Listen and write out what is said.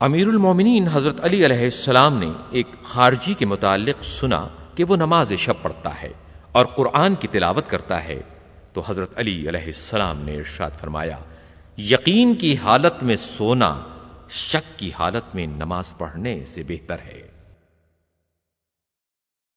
امیر المومنین حضرت علی علیہ السلام نے ایک خارجی کے متعلق سنا کہ وہ نماز شب پڑھتا ہے اور قرآن کی تلاوت کرتا ہے، تو حضرت علی علیہ السلام نے ارشاد فرمایا، یقین کی حالت میں سونا شک کی حالت میں نماز پڑھنے سے بہتر ہے۔